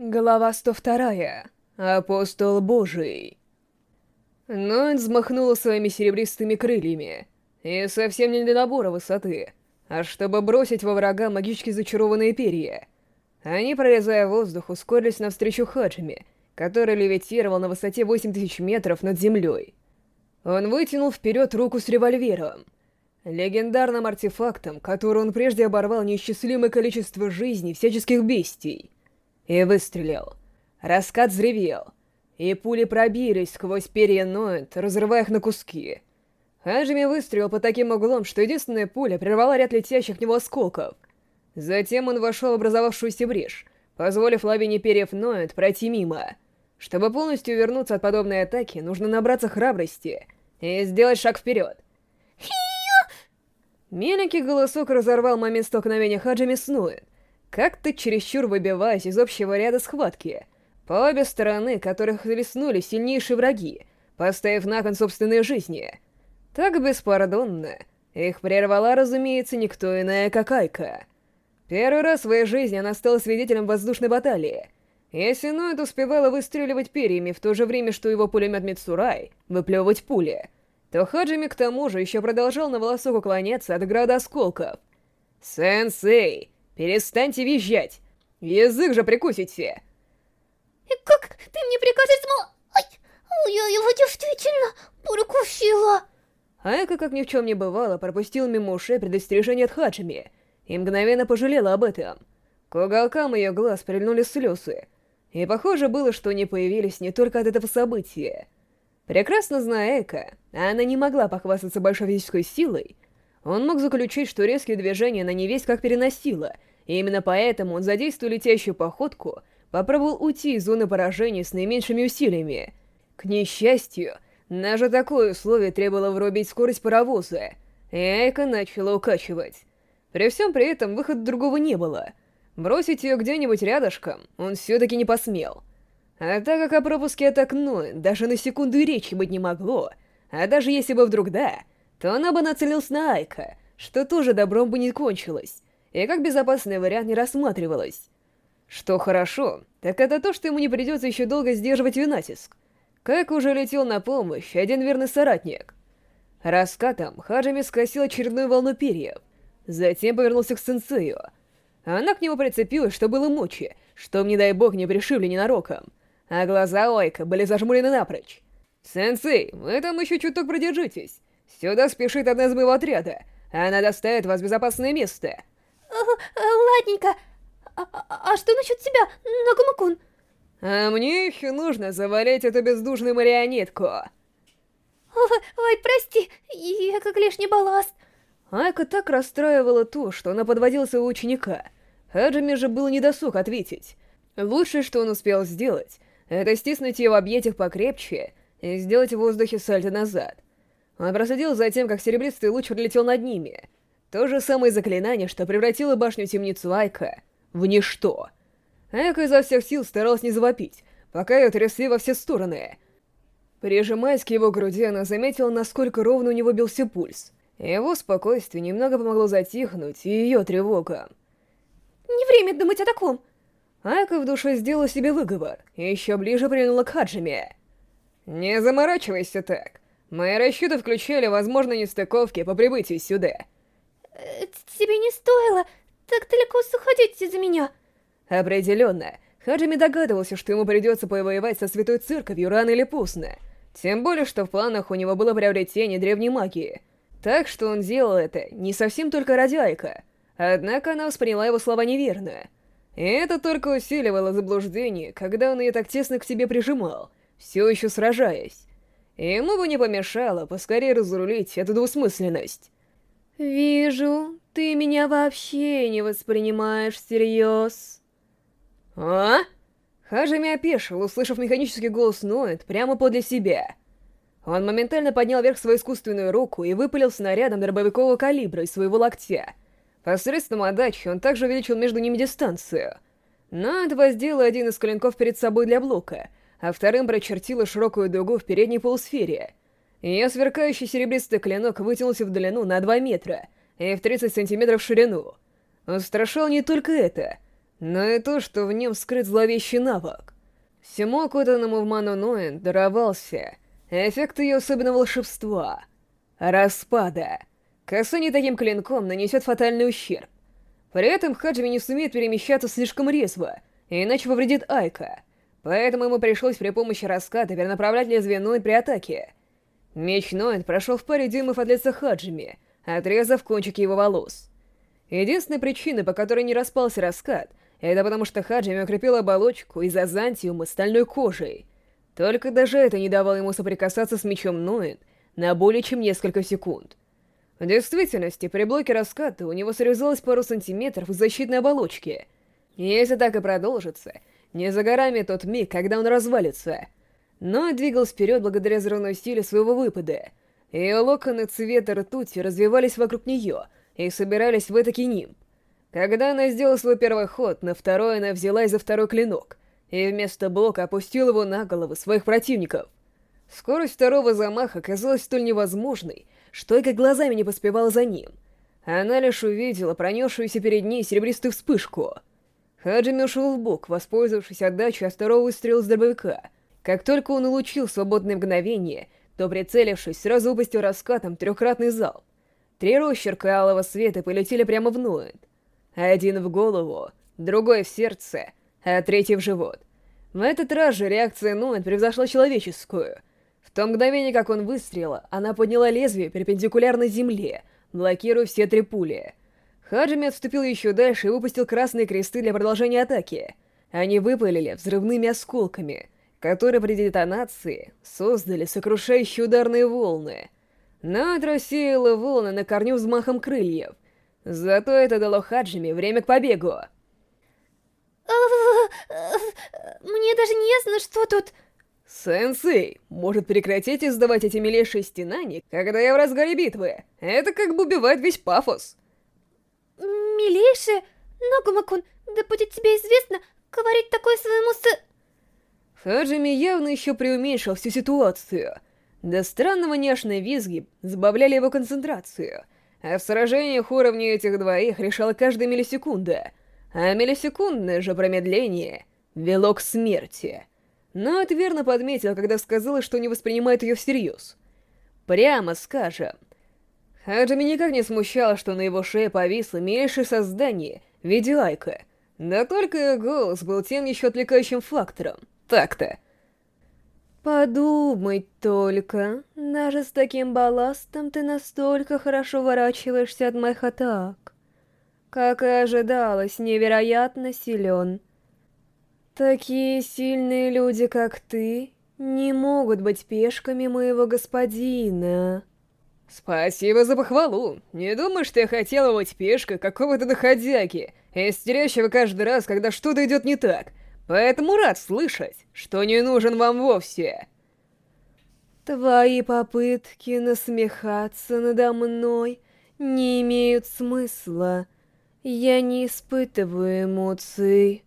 Глава 102. Апостол Божий. Ноэн взмахнула своими серебристыми крыльями. И совсем не для набора высоты, а чтобы бросить во врага магически зачарованные перья. Они, прорезая воздух, ускорились навстречу Хаджими, который левитировал на высоте 8000 метров над землей. Он вытянул вперед руку с револьвером. Легендарным артефактом, который он прежде оборвал неисчислимое количество жизней всяческих бестий — и выстрелил. Раскат взревел, и пули пробились сквозь перья Ноэт, разрывая их на куски. Хаджими выстрелил по таким углом, что единственная пуля прервала ряд летящих в него осколков. Затем он вошел в образовавшуюся брешь, позволив лавине перьев Ноэт пройти мимо. Чтобы полностью вернуться от подобной атаки, нужно набраться храбрости и сделать шаг вперед. Меленький голосок разорвал момент столкновения Хаджими с Ноэт, как-то чересчур выбиваясь из общего ряда схватки, по обе стороны которых хлестнули сильнейшие враги, поставив на кон собственные жизни. Так беспардонно их прервала, разумеется, никто иная, как Айка. Первый раз в своей жизни она стала свидетелем воздушной баталии. Если Ноэт успевала выстреливать перьями в то же время, что его пулемет Мицурай выплевывать пули, то Хаджими к тому же еще продолжал на волосок уклоняться от града осколков. «Сенсей!» Перестаньте визжать! Язык же прикусите! И как ты мне прикажешь смо... Ай, я его действительно прикусила! Айка, как ни в чем не бывало, пропустила мимо ушей предостережение от Хаджими и мгновенно пожалела об этом. К уголкам ее глаз прильнули слезы, и похоже было, что они появились не только от этого события. Прекрасно зная Эка, она не могла похвастаться большой физической силой, он мог заключить, что резкие движения она не весь как переносила — и именно поэтому он, задействуя летящую походку, попробовал уйти из зоны поражения с наименьшими усилиями. К несчастью, даже такое условие требовало врубить скорость паровоза, и Айка начала укачивать. При всем при этом выхода другого не было. Бросить ее где-нибудь рядышком он все-таки не посмел. А так как о пропуске атак Ной даже на секунду и речи быть не могло, а даже если бы вдруг да, то она бы нацелилась на Айка, что тоже добром бы не кончилось и как безопасный вариант не рассматривалось. Что хорошо, так это то, что ему не придется еще долго сдерживать винатиск. Как уже летел на помощь один верный соратник. Раскатом Хаджими скосил очередную волну перьев, затем повернулся к сенсею. Она к нему прицепилась, что было мочи, что, не дай бог, не пришибли ненароком. А глаза Ойка были зажмурены напрочь. «Сенсей, вы там еще чуток продержитесь. Сюда спешит одна из моего отряда. Она доставит вас в безопасное место. Э, ладненько. А, а, а что насчет тебя, Нагумакун? А мне еще нужно завалить эту бездушную марионетку. Ой, ой, прости, я как лишний балласт. Айка так расстраивала то, что она подводила своего ученика. Хаджими же был недосуг ответить. Лучшее, что он успел сделать, это стиснуть ее в объятиях покрепче и сделать в воздухе сальто назад. Он проследил за тем, как серебристый луч пролетел над ними — то же самое заклинание, что превратило башню-темницу Айка в ничто. Айка изо всех сил старалась не завопить, пока ее трясли во все стороны. Прижимаясь к его груди, она заметила, насколько ровно у него бился пульс. Его спокойствие немного помогло затихнуть и ее тревога. «Не время думать о таком!» Айка в душе сделала себе выговор и еще ближе прильнула к Хаджиме. «Не заморачивайся так. Мои расчеты включали возможные нестыковки по прибытии сюда». Э, тебе не стоило так далеко заходить из-за меня. Определенно. Хаджими догадывался, что ему придется повоевать со Святой Церковью рано или поздно. Тем более, что в планах у него было приобретение древней магии. Так что он делал это не совсем только ради Айка. Однако она восприняла его слова неверно. И это только усиливало заблуждение, когда он ее так тесно к себе прижимал, все еще сражаясь. Ему бы не помешало поскорее разрулить эту двусмысленность. «Вижу, ты меня вообще не воспринимаешь всерьез». «А?» Хажими опешил, услышав механический голос Ноэт прямо подле себя. Он моментально поднял вверх свою искусственную руку и выпалил снарядом дробовикового калибра из своего локтя. Посредством отдачи он также увеличил между ними дистанцию. Ноэт воздел один из клинков перед собой для блока, а вторым прочертила широкую дугу в передней полусфере — ее сверкающий серебристый клинок вытянулся в длину на 2 метра и в 30 сантиметров в ширину. Устрашал не только это, но и то, что в нем скрыт зловещий навык. Всему окутанному в ману Ноэн даровался эффект ее особенного волшебства — распада. Касание таким клинком нанесет фатальный ущерб. При этом Хаджими не сумеет перемещаться слишком резво, иначе повредит Айка, поэтому ему пришлось при помощи раската перенаправлять лезвие Ноэн при атаке. Меч Ноэн прошел в паре дюймов от лица Хаджими, отрезав кончики его волос. Единственная причина, по которой не распался раскат, это потому что Хаджими укрепил оболочку из азантиума стальной кожей. Только даже это не давало ему соприкасаться с мечом Ноэн на более чем несколько секунд. В действительности, при блоке раската у него срезалось пару сантиметров защитной оболочки. Если так и продолжится, не за горами тот миг, когда он развалится. Но двигался вперед благодаря взрывной силе своего выпада. Ее локоны цвета ртути развивались вокруг нее и собирались в этакий нимб. Когда она сделала свой первый ход, на второй она взялась за второй клинок и вместо блока опустила его на головы своих противников. Скорость второго замаха казалась столь невозможной, что и как глазами не поспевала за ним. Она лишь увидела пронесшуюся перед ней серебристую вспышку. Хаджими ушел в бок, воспользовавшись отдачей от второго выстрела с дробовика. Как только он улучил свободное мгновение, то, прицелившись, сразу выпустил раскатом трехкратный залп. Три росчерка алого света полетели прямо в Нуэнд. Один в голову, другой в сердце, а третий в живот. В этот раз же реакция Нуэн превзошла человеческую. В то мгновение, как он выстрелил, она подняла лезвие перпендикулярно земле, блокируя все три пули. Хаджими отступил еще дальше и выпустил красные кресты для продолжения атаки. Они выпалили взрывными осколками, которые при детонации создали сокрушающие ударные волны. Над рассеяла волны на корню взмахом крыльев — Зато это дало Хаджими время к побегу. Мне даже не ясно, что тут... Сенсей, может прекратить издавать эти милейшие стенания, когда я в разгаре битвы? Это как бы убивает весь пафос. Милейшие? Нагумакун, да будет тебе известно, говорить такое своему с... Хаджими явно еще преуменьшил всю ситуацию. До странного няшной визги забавляли его концентрацию — а в сражениях уровня этих двоих решала каждая миллисекунда, а миллисекундное же промедление вело к смерти. Но это верно подметил, когда сказала, что не воспринимает ее всерьез. Прямо скажем. Хаджими никак не смущало, что на его шее повисло милейшее создание в виде Айка. Да только голос был тем еще отвлекающим фактором. Так-то. Подумай только, даже с таким балластом ты настолько хорошо ворачиваешься от моих атак. Как и ожидалось, невероятно силен. Такие сильные люди, как ты, не могут быть пешками моего господина. Спасибо за похвалу. Не думаешь, что я хотела быть пешкой какого-то доходяги, истерящего каждый раз, когда что-то идет не так, Поэтому рад слышать, что не нужен вам вовсе. Твои попытки насмехаться надо мной не имеют смысла. Я не испытываю эмоций.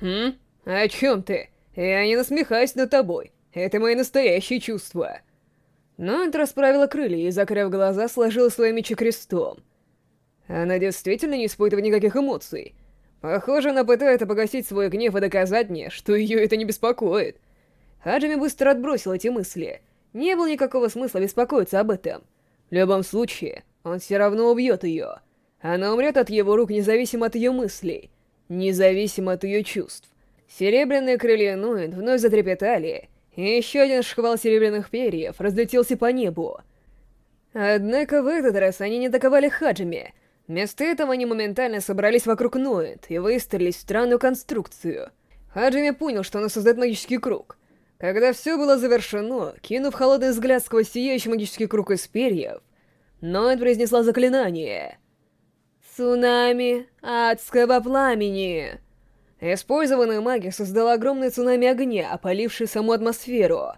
Хм? О чем ты? Я не насмехаюсь над тобой. Это мои настоящие чувства. Нант расправила крылья и, закрыв глаза, сложила свои мечи крестом. Она действительно не испытывает никаких эмоций. Похоже, она пытается погасить свой гнев и доказать мне, что ее это не беспокоит. Хаджими быстро отбросил эти мысли. Не было никакого смысла беспокоиться об этом. В любом случае, он все равно убьет ее. Она умрет от его рук независимо от ее мыслей, независимо от ее чувств. Серебряные крылья Нуэн вновь затрепетали, и еще один шквал серебряных перьев разлетелся по небу. Однако в этот раз они не атаковали Хаджими — Вместо этого они моментально собрались вокруг Ноэт и выстроились в странную конструкцию. Хаджими понял, что она создает магический круг. Когда все было завершено, кинув холодный взгляд сквозь сияющий магический круг из перьев, Ноэт произнесла заклинание. «Цунами адского пламени!» Использованная магия создала огромное цунами огня, опалившее саму атмосферу.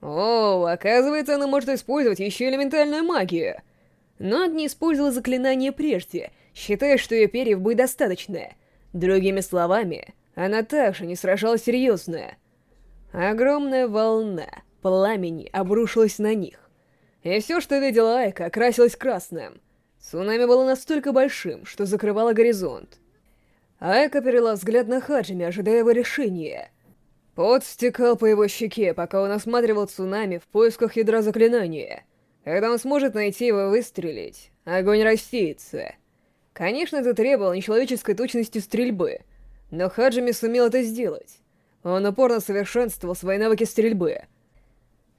О, оказывается, она может использовать еще элементальную магию — но не использовала заклинание прежде, считая, что ее перьев будет достаточно. Другими словами, она также не сражалась серьезно. Огромная волна пламени обрушилась на них. И все, что видела Айка, окрасилось красным. Цунами было настолько большим, что закрывало горизонт. Айка перела взгляд на Хаджими, ожидая его решения. Пот стекал по его щеке, пока он осматривал цунами в поисках ядра заклинания. Когда он сможет найти его и выстрелить, огонь рассеется. Конечно, это требовало нечеловеческой точности стрельбы, но Хаджими сумел это сделать. Он упорно совершенствовал свои навыки стрельбы.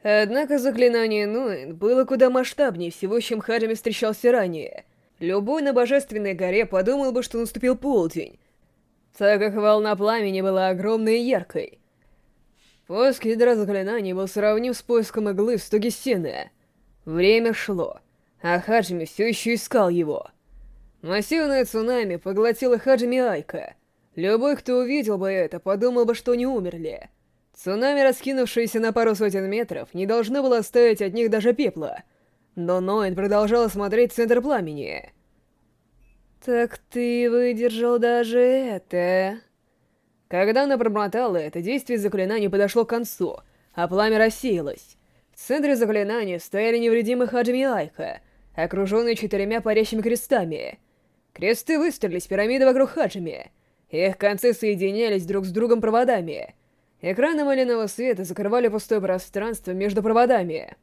Однако заклинание Нуэн было куда масштабнее всего, чем Хаджими встречался ранее. Любой на Божественной горе подумал бы, что наступил полдень, так как волна пламени была огромной и яркой. Поиск ядра заклинаний был сравним с поиском иглы в стоге сена. Время шло, а Хаджими все еще искал его. Массивное цунами поглотило Хаджими Айка. Любой, кто увидел бы это, подумал бы, что они умерли. Цунами, раскинувшееся на пару сотен метров, не должно было оставить от них даже пепла. Но Ноэн продолжал смотреть центр пламени. «Так ты выдержал даже это?» Когда она пробормотала это, действие заклинания подошло к концу, а пламя рассеялось. В центре заклинания стояли невредимые Хаджими Айка, окруженные четырьмя парящими крестами. Кресты выстроились пирамиды вокруг Хаджими. Их концы соединялись друг с другом проводами. Экраны малинового света закрывали пустое пространство между проводами.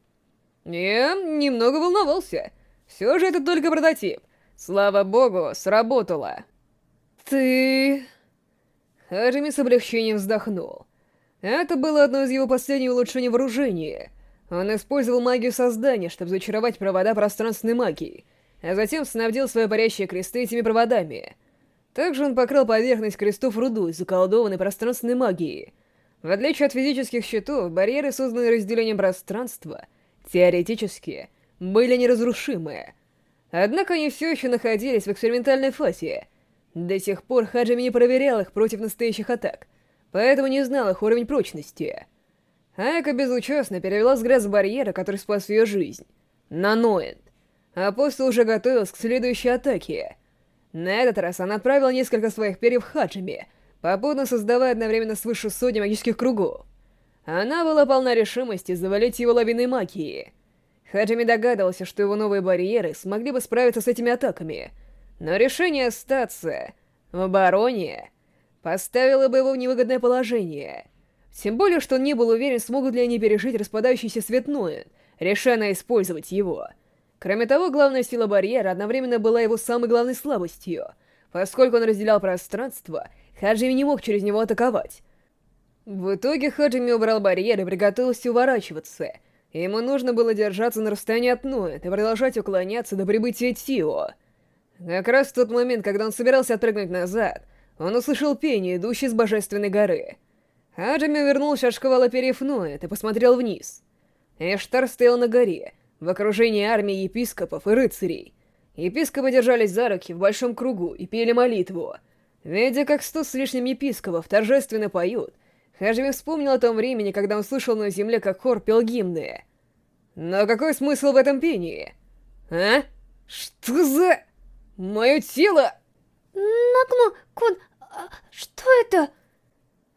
Я немного волновался. Все же это только прототип. Слава богу, сработало. Ты... Хаджими с облегчением вздохнул. Это было одно из его последних улучшений вооружения. Он использовал магию создания, чтобы зачаровать провода пространственной магии, а затем снабдил свои парящие кресты этими проводами. Также он покрыл поверхность крестов рудой, заколдованной пространственной магией. В отличие от физических щитов, барьеры, созданные разделением пространства, теоретически, были неразрушимые. Однако они все еще находились в экспериментальной фазе — до сих пор Хаджими не проверял их против настоящих атак, поэтому не знал их уровень прочности. Айка безучастно перевела взгляд с барьера, который спас ее жизнь, на Ноэнд. А после уже готовилась к следующей атаке. На этот раз она отправила несколько своих перьев Хаджими, попутно создавая одновременно свыше сотни магических кругов. Она была полна решимости завалить его лавиной магии. Хаджими догадывался, что его новые барьеры смогли бы справиться с этими атаками — но решение остаться в обороне поставило бы его в невыгодное положение. Тем более, что он не был уверен, смогут ли они пережить распадающийся свет Ноэн, решая использовать его. Кроме того, главная сила барьера одновременно была его самой главной слабостью. Поскольку он разделял пространство, Хаджими не мог через него атаковать. В итоге Хаджими убрал барьер и приготовился уворачиваться. Ему нужно было держаться на расстоянии от Ноэн и продолжать уклоняться до прибытия Тио. Как раз в тот момент, когда он собирался отпрыгнуть назад, он услышал пение, идущее с Божественной горы. Аджами вернулся от шквала перьев Ноэт и посмотрел вниз. Эштар стоял на горе, в окружении армии епископов и рыцарей. Епископы держались за руки в большом кругу и пели молитву. Видя, как сто с лишним епископов торжественно поют, Хаджими вспомнил о том времени, когда он слышал на земле, как хор пел гимны. Но какой смысл в этом пении? А? Что за... Мое тело! Накмо, Кун, а, что это?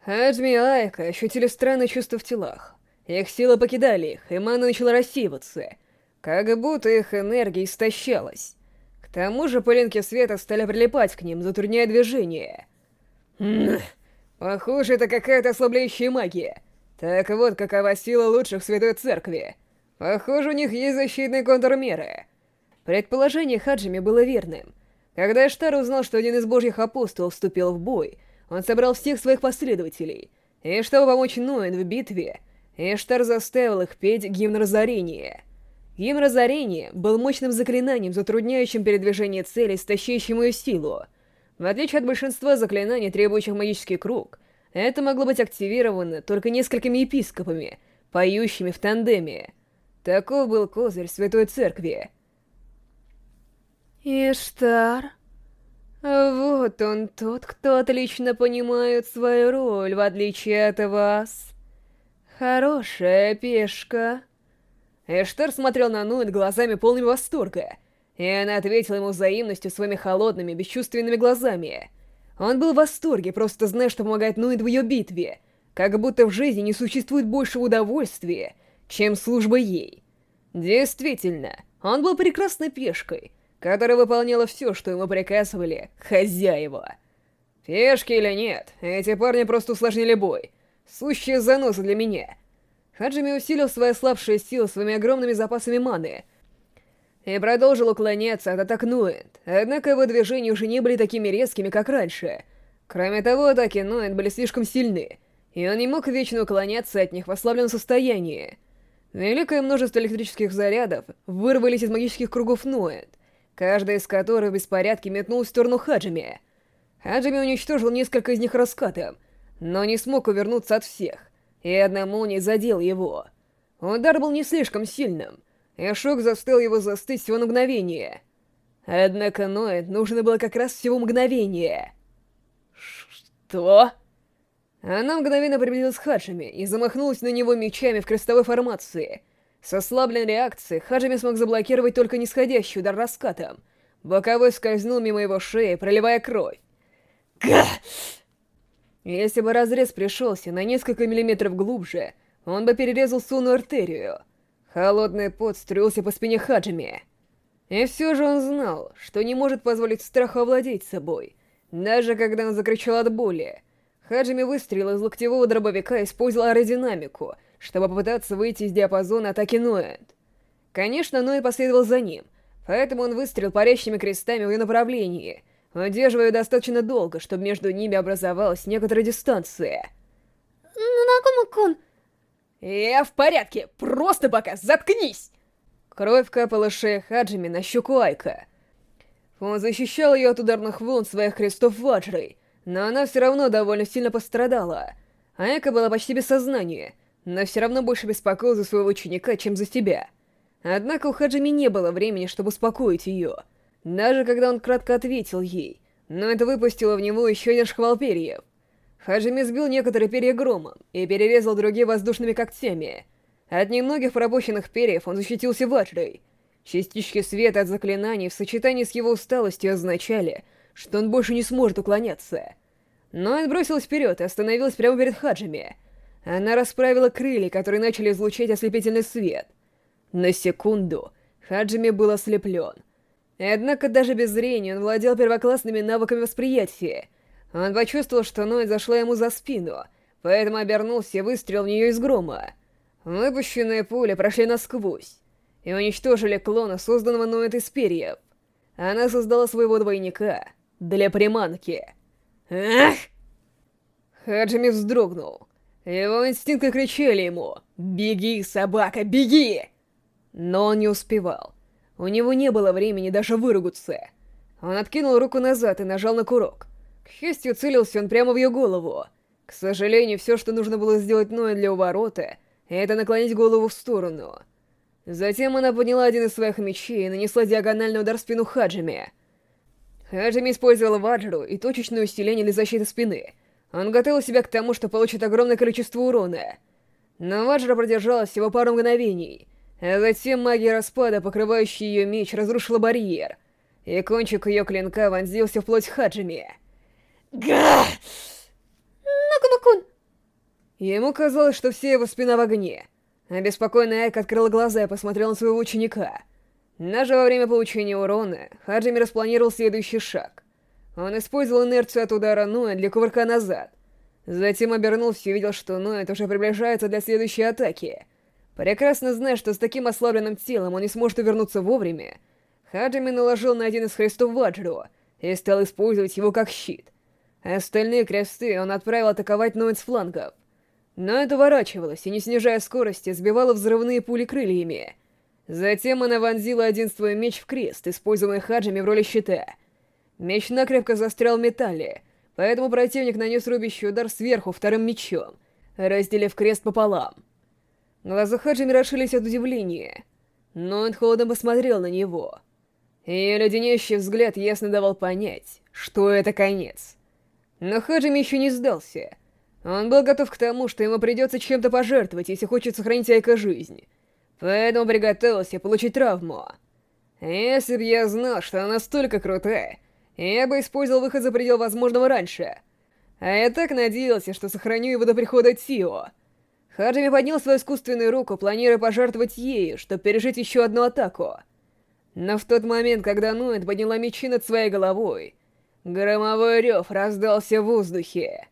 Аджми и Айка ощутили странное чувство в телах. Их силы покидали их, и мана начала рассеиваться, как будто их энергия истощалась. К тому же пылинки света стали прилипать к ним, затрудняя движение. Похоже, это какая-то ослабляющая магия. Так вот, какова сила лучших в Святой Церкви. Похоже, у них есть защитные контрмеры. Предположение Хаджими было верным. Когда Эштар узнал, что один из божьих апостолов вступил в бой, он собрал всех своих последователей. И чтобы помочь Ноэн в битве, Эштар заставил их петь гимн разорения. Гимн разорения был мощным заклинанием, затрудняющим передвижение цели, истощающим ее силу. В отличие от большинства заклинаний, требующих магический круг, это могло быть активировано только несколькими епископами, поющими в тандеме. Таков был козырь Святой Церкви — Иштар. Вот он тот, кто отлично понимает свою роль, в отличие от вас. Хорошая пешка. Эштар смотрел на Нуэт глазами полными восторга, и она ответила ему взаимностью своими холодными, бесчувственными глазами. Он был в восторге, просто зная, что помогает Нуэт в ее битве, как будто в жизни не существует больше удовольствия, чем служба ей. Действительно, он был прекрасной пешкой — которая выполняла все, что ему приказывали хозяева. Пешки или нет, эти парни просто усложнили бой. Сущие заносы для меня. Хаджими усилил свои слабшие силы своими огромными запасами маны и продолжил уклоняться от атак Нуэнд, однако его движения уже не были такими резкими, как раньше. Кроме того, атаки Нуэнд были слишком сильны, и он не мог вечно уклоняться от них в ослабленном состоянии. Великое множество электрических зарядов вырвались из магических кругов Нуэнд, каждый из которых в беспорядке метнул в сторону Хаджими. Хаджими уничтожил несколько из них раскатом, но не смог увернуться от всех, и одному не задел его. Удар был не слишком сильным, и шок заставил его застыть всего на мгновение. Однако Ноэд нужно было как раз всего мгновение. «Что?» Она мгновенно приблизилась к Хаджими и замахнулась на него мечами в крестовой формации. С ослабленной реакцией Хаджими смог заблокировать только нисходящий удар раскатом. Боковой скользнул мимо его шеи, проливая кровь. Га! Если бы разрез пришелся на несколько миллиметров глубже, он бы перерезал сонную артерию. Холодный пот струился по спине Хаджими. И все же он знал, что не может позволить страху овладеть собой, даже когда он закричал от боли. Хаджими выстрелил из локтевого дробовика и использовал аэродинамику, чтобы попытаться выйти из диапазона атаки Ноэнд. Конечно, Ноэ последовал за ним, поэтому он выстрелил парящими крестами в ее направлении, удерживая достаточно долго, чтобы между ними образовалась некоторая дистанция. Нагума-кун... «Я в порядке, просто пока заткнись!» Кровь капала шея Хаджими на щеку Айка. Он защищал ее от ударных волн своих крестов ваджрой, но она все равно довольно сильно пострадала. Айка была почти без сознания, но все равно больше беспокоил за своего ученика, чем за себя. Однако у Хаджими не было времени, чтобы успокоить ее. Даже когда он кратко ответил ей, но это выпустило в него еще один шквал перьев. Хаджими сбил некоторые перья громом и перерезал другие воздушными когтями. От немногих пропущенных перьев он защитился ваджрой. Частички света от заклинаний в сочетании с его усталостью означали, что он больше не сможет уклоняться. Но он бросилась вперед и остановилась прямо перед Хаджими. Она расправила крылья, которые начали излучать ослепительный свет. На секунду Хаджими был ослеплен. Однако даже без зрения он владел первоклассными навыками восприятия — он почувствовал, что Ноид зашла ему за спину, поэтому обернулся и выстрелил в нее из грома. Выпущенные пули прошли насквозь и уничтожили клона, созданного Ноид из перьев. Она создала своего двойника для приманки. Ах! Хаджими вздрогнул. Его инстинкты кричали ему «Беги, собака, беги!» Но он не успевал. У него не было времени даже выругаться. Он откинул руку назад и нажал на курок. К счастью, целился он прямо в ее голову. К сожалению, все, что нужно было сделать Ноя для уворота, это наклонить голову в сторону. Затем она подняла один из своих мечей и нанесла диагональный удар в спину Хаджими. Хаджими использовал ваджру и точечное усиление для защиты спины. Он готовил себя к тому, что получит огромное количество урона. Но ваджра продержалась всего пару мгновений, а затем магия распада, покрывающая ее меч, разрушила барьер, и кончик ее клинка вонзился в плоть Хаджими. Га! Нагума-кун! Ему казалось, что вся его спина в огне. Обеспокоенный Айк открыл глаза и посмотрел на своего ученика. Даже во время получения урона, Хаджими распланировал следующий шаг. Он использовал инерцию от удара Ноя для кувырка назад. Затем обернулся и увидел, что Ноэт уже приближается для следующей атаки. Прекрасно зная, что с таким ослабленным телом он не сможет вернуться вовремя, Хаджими наложил на один из хрестов Ваджру и стал использовать его как щит — Остальные кресты он отправил атаковать Ноид с флангов. Но это ворачивалось и, не снижая скорости, сбивало взрывные пули крыльями. Затем она вонзила один свой меч в крест, используемый Хаджами в роли щита. Меч накрепко застрял в металле, поэтому противник нанес рубящий удар сверху вторым мечом, разделив крест пополам. Глаза Хаджими расшились от удивления, но он холодно посмотрел на него. Ее леденящий взгляд ясно давал понять, что это конец. Но Хаджими еще не сдался. Он был готов к тому, что ему придется чем-то пожертвовать, если хочет сохранить Айка жизнь. Поэтому приготовился получить травму. Если бы я знал, что она настолько крутая, я бы использовал выход за предел возможного раньше. А я так надеялся, что сохраню его до прихода Тио. Хаджими поднял свою искусственную руку, планируя пожертвовать ею, чтобы пережить еще одну атаку. Но в тот момент, когда Нуэт подняла мечи над своей головой, Громовой рев раздался в воздухе.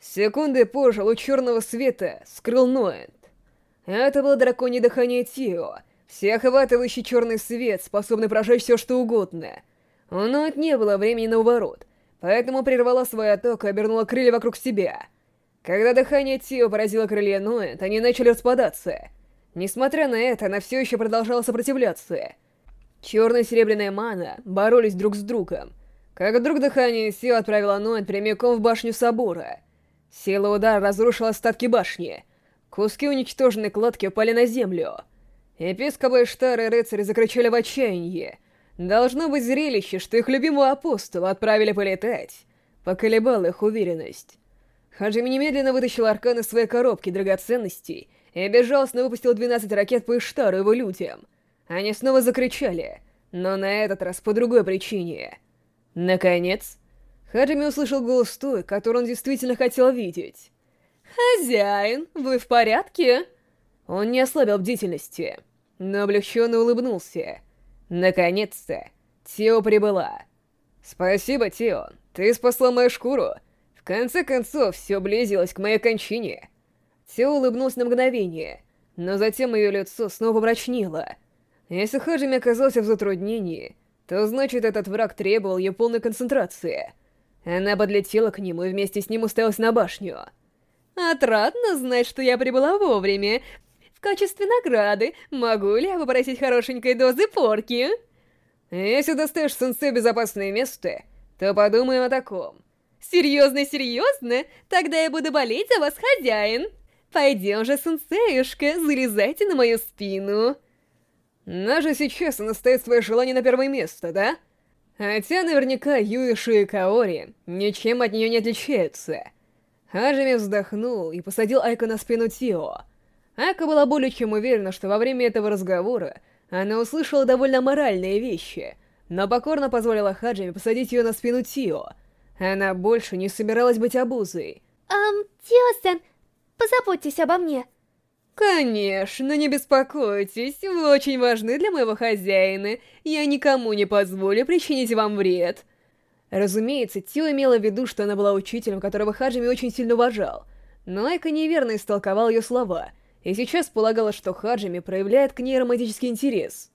Секунды позже луч черного света скрыл Ноэнд. Это было драконье дыхание Тио, всеохватывающий черный свет, способный прожечь все что угодно. У Ноэнд не было времени на уворот, поэтому прервала свой отток и обернула крылья вокруг себя. Когда дыхание Тио поразило крылья Ноэнд, они начали распадаться. Несмотря на это, она все еще продолжала сопротивляться. Черная и серебряная мана боролись друг с другом, как вдруг дыхание сил отправило Ноэнд прямиком в башню собора. Сила удара разрушила остатки башни. Куски уничтоженной кладки упали на землю. Епископы Штары и рыцари закричали в отчаянии. Должно быть зрелище, что их любимого апостола отправили полетать. Поколебала их уверенность. Хаджими немедленно вытащил аркан из своей коробки драгоценностей и безжалостно выпустил 12 ракет по Иштару его людям. Они снова закричали, но на этот раз по другой причине — Наконец, Хаджими услышал голос той, которую он действительно хотел видеть. «Хозяин, вы в порядке?» Он не ослабил бдительности, но облегченно улыбнулся. Наконец-то, Тео прибыла. «Спасибо, Тео, ты спасла мою шкуру. В конце концов, все близилось к моей кончине». Тео улыбнулся на мгновение, но затем ее лицо снова помрачнело. Если Хаджими оказался в затруднении, то значит этот враг требовал ее полной концентрации. Она подлетела к нему и вместе с ним уставилась на башню. «Отрадно знать, что я прибыла вовремя. Качестве награды могу ли я попросить хорошенькой дозы порки?» «Если доставишь сенсею безопасное место, то подумаем о таком». «Серьезно-серьезно? Тогда я буду болеть за вас, хозяин!» «Пойдем же, сенсеюшка, залезайте на мою спину!» Даже сейчас она ставит свое желание на первое место, да? Хотя наверняка Юиши и Каори ничем от нее не отличаются. Хажими вздохнул и посадил Айко на спину Тио. Айко была более чем уверена, что во время этого разговора она услышала довольно моральные вещи, но покорно позволила Хаджими посадить ее на спину Тио. Она больше не собиралась быть обузой. «Эм, Тио-сан, позаботьтесь обо мне». «Конечно, не беспокойтесь, вы очень важны для моего хозяина. Я никому не позволю причинить вам вред». Разумеется, Тио имела в виду, что она была учителем, которого Хаджими очень сильно уважал. Но Айка неверно истолковал ее слова, и сейчас полагала, что Хаджими проявляет к ней романтический интерес.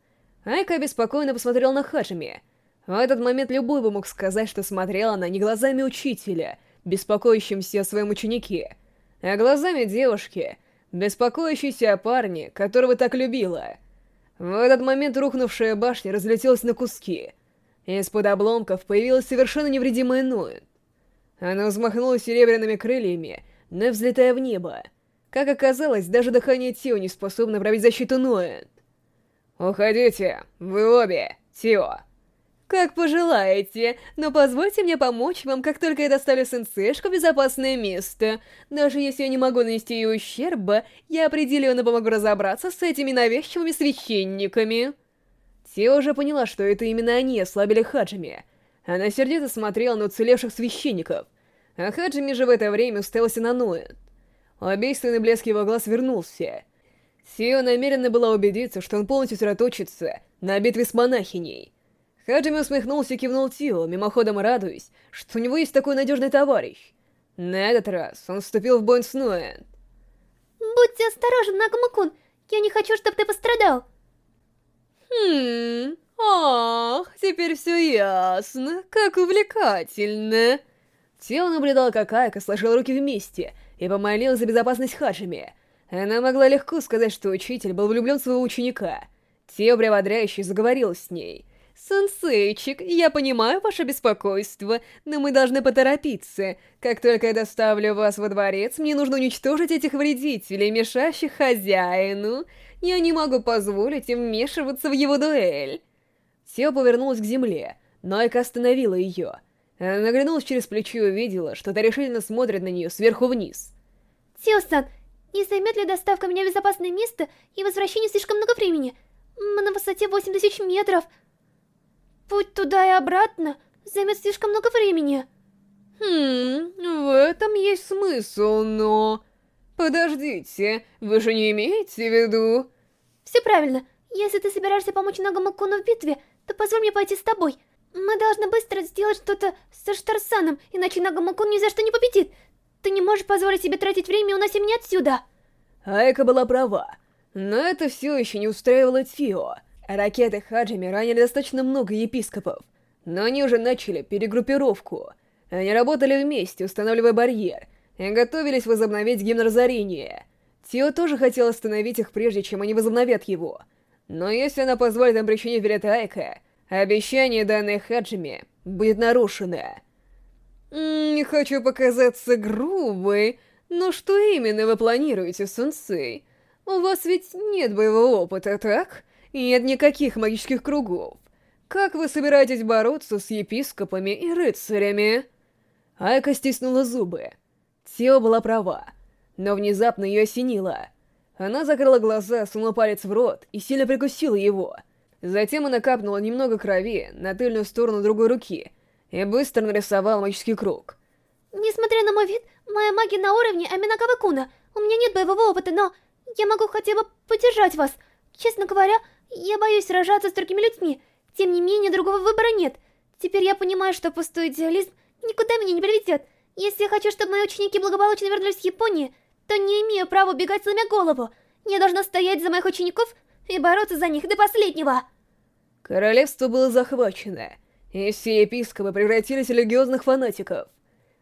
Айка обеспокоенно посмотрел на Хаджими. В этот момент любой бы мог сказать, что смотрела она не глазами учителя, беспокоящимся о своем ученике, а глазами девушки — беспокоящийся о парне, которого так любила. В этот момент рухнувшая башня разлетелась на куски. Из-под обломков появилась совершенно невредимая Ноэн. Она взмахнула серебряными крыльями, но взлетая в небо. Как оказалось, даже дыхание Тио не способно пробить защиту Ноэн. «Уходите, вы обе, Тио!» «Как пожелаете, но позвольте мне помочь вам, как только я доставлю сенсешку в безопасное место. Даже если я не могу нанести ей ущерба, я определенно помогу разобраться с этими навязчивыми священниками». Те уже поняла, что это именно они ослабили Хаджими. Она сердито смотрела на уцелевших священников, а Хаджими же в это время уставился на Ноэн. Убийственный блеск его глаз вернулся. Сио намеренно была убедиться, что он полностью сосредоточится на битве с монахиней. Хаджими усмехнулся и кивнул Тио, мимоходом радуясь, что у него есть такой надежный товарищ. На этот раз он вступил в бой с Ноэн. «Будьте осторожен, Нагамакун, я не хочу, чтобы ты пострадал!» «Хм... Ах, теперь все ясно, как увлекательно!» Тио наблюдал, как Айка сложил руки вместе и помолил за безопасность Хаджими. Она могла легко сказать, что учитель был влюблен в своего ученика. Тио, приободряюще, заговорил с ней — «Сенсейчик, я понимаю ваше беспокойство, но мы должны поторопиться. Как только я доставлю вас во дворец, мне нужно уничтожить этих вредителей, мешающих хозяину. Я не могу позволить им вмешиваться в его дуэль». Сео повернулась к земле, но Айка остановила ее. Она наглянулась через плечо и увидела, что та решительно смотрит на нее сверху вниз. «Тио-сан, не займет ли доставка меня в безопасное место и возвращение слишком много времени? Мы на высоте 8000 метров!» Путь туда и обратно займет слишком много времени. Хм, в этом есть смысл, но... Подождите, вы же не имеете в виду... Все правильно. Если ты собираешься помочь Нагамакуну в битве, то позволь мне пойти с тобой. Мы должны быстро сделать что-то со Штарсаном, иначе Нагамакун ни за что не победит. Ты не можешь позволить себе тратить время и уноси меня отсюда. Айка была права, но это все еще не устраивало Тфио. Ракеты Хаджими ранили достаточно много епископов, но они уже начали перегруппировку. Они работали вместе, устанавливая барьер, и готовились возобновить гимн разорения. Тио тоже хотел остановить их прежде, чем они возобновят его. Но если она позволит им причинить вред Айка, обещание, данное Хаджими, будет нарушено. Не хочу показаться грубой, но что именно вы планируете, Сунсей? У вас ведь нет боевого опыта, так? Нет никаких магических кругов. Как вы собираетесь бороться с епископами и рыцарями? Айка стиснула зубы. Тео была права, но внезапно ее осенило. Она закрыла глаза, сунула палец в рот и сильно прикусила его. Затем она капнула немного крови на тыльную сторону другой руки и быстро нарисовала магический круг. Несмотря на мой вид, моя магия на уровне Аминакава-куна. У меня нет боевого опыта, но я могу хотя бы поддержать вас. Честно говоря, я боюсь сражаться с другими людьми. Тем не менее, другого выбора нет. Теперь я понимаю, что пустой идеализм никуда меня не приведет. Если я хочу, чтобы мои ученики благополучно вернулись в Японию, то не имею права убегать, сломя голову. Я должна стоять за моих учеников и бороться за них до последнего. Королевство было захвачено, и все епископы превратились в религиозных фанатиков.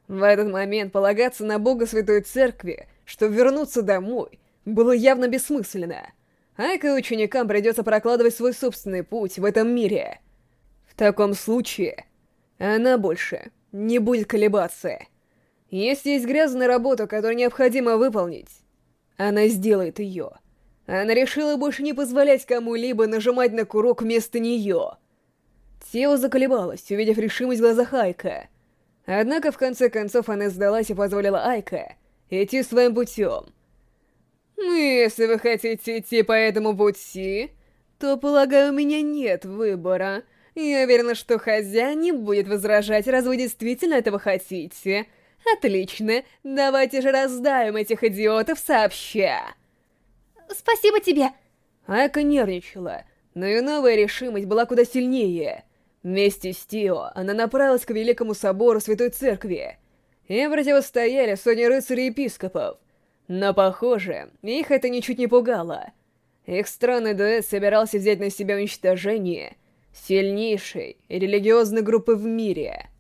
В этот момент полагаться на Бога Святой Церкви, чтобы вернуться домой, было явно бессмысленно. Айка и ученикам придется прокладывать свой собственный путь в этом мире. В таком случае, она больше не будет колебаться. Если есть грязная работа, которую необходимо выполнить, она сделает ее. Она решила больше не позволять кому-либо нажимать на курок вместо нее. Тело заколебалось, увидев решимость в глазах Айка. Однако, в конце концов, она сдалась и позволила Айка идти своим путем. Ну, если вы хотите идти по этому пути, то, полагаю, у меня нет выбора. Я уверена, что хозяин не будет возражать, раз вы действительно этого хотите. Отлично, давайте же раздаем этих идиотов сообща. Спасибо тебе. Айка нервничала, но ее новая решимость была куда сильнее. Вместе с Тио она направилась к Великому Собору Святой Церкви. Им противостояли сотни рыцарей-епископов. Но, похоже, их это ничуть не пугало. Их странный дуэт собирался взять на себя уничтожение сильнейшей религиозной группы в мире —